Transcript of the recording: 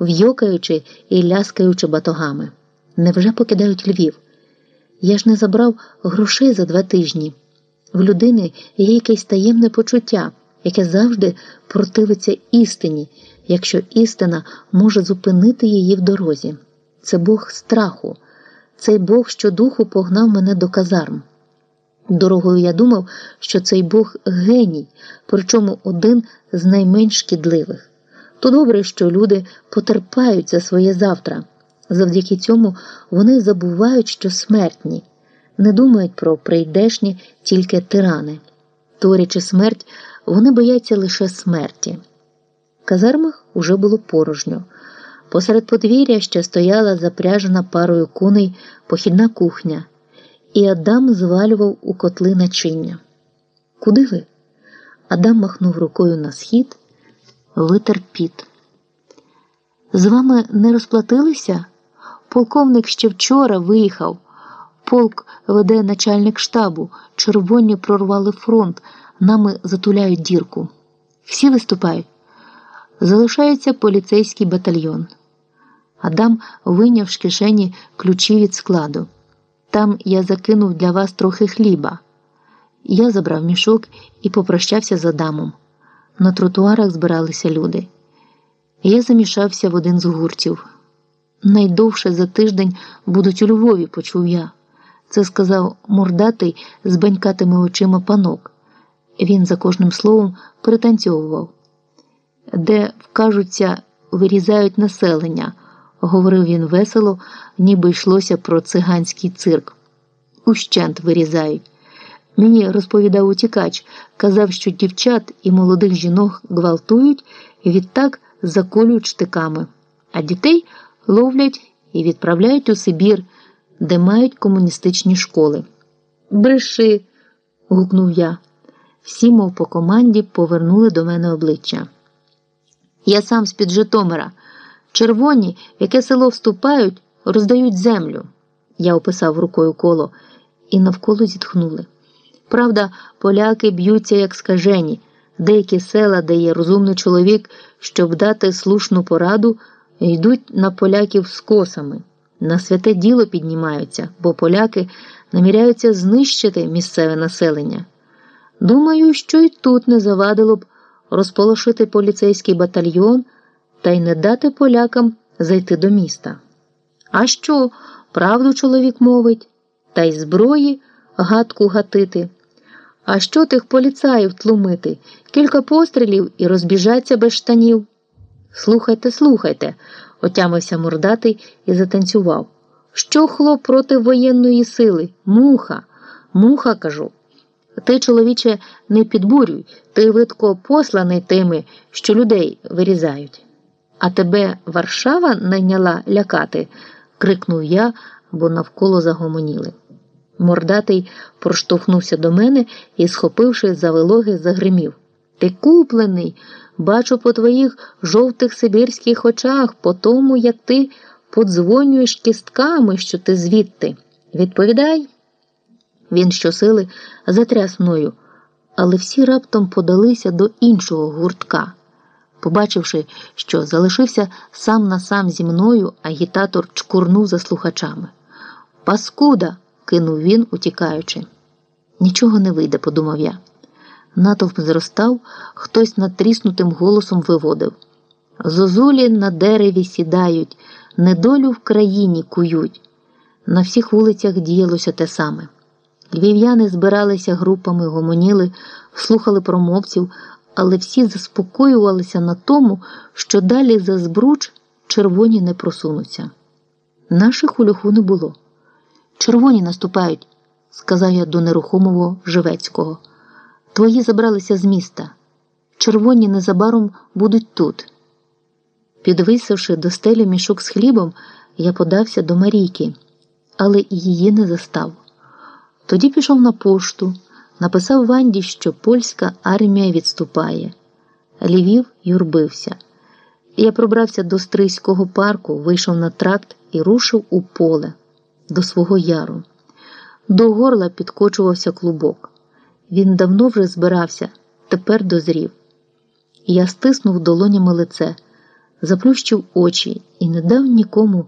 в'йокаючи і ляскаючи батогами. Невже покидають Львів? Я ж не забрав грошей за два тижні. В людини є якесь таємне почуття, яке завжди противиться істині, якщо істина може зупинити її в дорозі. Це Бог страху, цей Бог щодуху погнав мене до казарм. Дорогою я думав, що цей Бог геній, причому один з найменш шкідливих. То добре, що люди потерпають за своє завтра. Завдяки цьому вони забувають, що смертні, не думають про прийдешні тільки тирани. Творячи смерть, вони бояться лише смерті. В казармах уже було порожньо. Посеред подвір'я ще стояла запряжена парою коней похідна кухня, і Адам звалював у котли начиння. Куди ви? Адам махнув рукою на схід, витер піт. З вами не розплатилися? Полковник ще вчора виїхав. Полк веде начальник штабу, червоні прорвали фронт, нами затуляють дірку. Всі виступають. Залишається поліцейський батальйон. Адам вийняв з кишені ключі від складу. Там я закинув для вас трохи хліба. Я забрав мішок і попрощався з Адамом. На тротуарах збиралися люди. Я замішався в один з гуртів. Найдовше за тиждень будуть у Львові, почув я. Це сказав мордатий з банькатими очима панок. Він за кожним словом пританцьовував. Де вкажуться, вирізають населення, говорив він весело, ніби йшлося про циганський цирк. Ущент вирізають. Мені розповідав утікач, казав, що дівчат і молодих жінок гвалтують і відтак заколюють штиками, а дітей ловлять і відправляють у Сибір, де мають комуністичні школи. Бреши. гукнув я. Всі, мов по команді, повернули до мене обличчя. Я сам з-під Житомира. Червоні, в яке село вступають, роздають землю. Я описав рукою коло, і навколо зітхнули. Правда, поляки б'ються як скажені. Деякі села, де є розумний чоловік, щоб дати слушну пораду, йдуть на поляків з косами. На святе діло піднімаються, бо поляки наміряються знищити місцеве населення. Думаю, що й тут не завадило б розполошити поліцейський батальйон та й не дати полякам зайти до міста. А що, правду чоловік мовить, та й зброї гадку гатити. А що тих поліцаїв тлумити? Кілька пострілів і розбіжаться без штанів. Слухайте, слухайте, отямився мордатий і затанцював. Що хлоп проти воєнної сили? Муха, муха, кажу. Ти, чоловіче, не підбурюй, ти видко посланий тими, що людей вирізають. А тебе Варшава найняла лякати? крикнув я, бо навколо загомоніли. Мордатий проштовхнувся до мене і, схопивши за вилоги, загримів. Ти куплений, бачу по твоїх жовтих сибірських очах, по тому, як ти подзвонюєш кістками, що ти звідти. Відповідай. Він щосили затряс мною, але всі раптом подалися до іншого гуртка. Побачивши, що залишився сам на сам зі мною, агітатор чкурнув за слухачами. Паскуда! Кинув він, утікаючи. Нічого не вийде, подумав я. Натовп зростав, хтось натріснутим голосом виводив. Зозулі на дереві сідають, недолю в країні кують. На всіх вулицях діялося те саме. Львів'яни збиралися групами, гомоніли, слухали промовців, але всі заспокоювалися на тому, що далі за збруч червоні не просунуться. Наших у льоху не було. Червоні наступають, сказав я до нерухомого Живецького. Твої забралися з міста. Червоні незабаром будуть тут. Підвисивши до стелі мішок з хлібом, я подався до Марійки, але її не застав. Тоді пішов на пошту, написав Ванді, що польська армія відступає. Львів юрбився. Я пробрався до Стрийського парку, вийшов на тракт і рушив у поле до свого яру. До горла підкочувався клубок. Він давно вже збирався, тепер дозрів. Я стиснув долонями лице. заплющив очі і не дав нікому